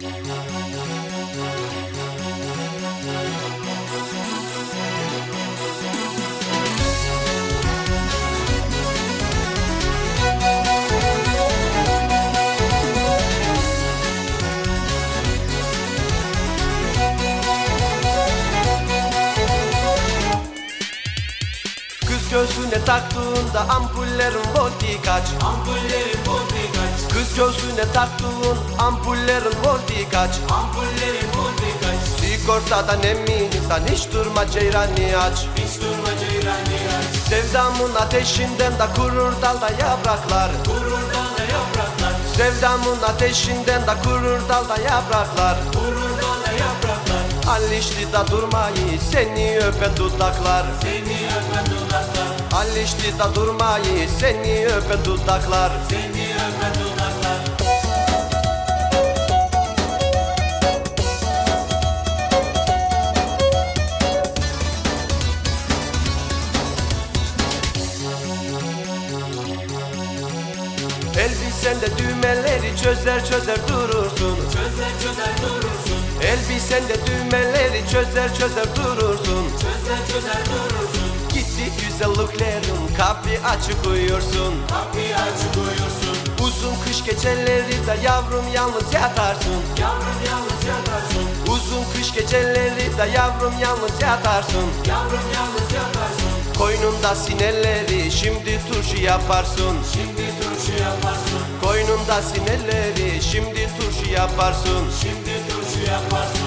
Kız göğsüne taktığında ampullerin volti kaç? Ampullerin volti göğsüne taktığın ampullerin volti kaç. Ampullerin volti kaç. Sigortadan emininden hiç durma ceyrani aç. Hiç durma ceyrani aç. Sevdamın ateşinden de kurur dalda yapraklar. Vurur dalda yapraklar. Sevdamın ateşinden de kurur dalda yapraklar. Vurur dalda yapraklar. Alişli da durmayı seni öpen dudaklar. Seni öpen dudaklar. Alişli da durmayı seni öpen dudaklar. Seni öpen dudaklar Elbisende düğmeleri çözer çözer durursun. Çözer çözer durursun. Elbisende düğmeleri çözer çözer durursun. Çözer çözer durursun. Gitti güzelliklerin kapı açık uyursun. Kapıyı açık uyursun. Uzun kış geceleri de yavrum yalnız yatarsın. Yavrum yalnız yatarsın. Uzun kış geceleri de yavrum yalnız yatarsın. Yavrum yalnız yatarsın Koynunda sineleri şimdi turşu yaparsın. Şimdi turşu yaparsın. Koynunda sineleri şimdi turşu yaparsın. Şimdi turşu yaparsın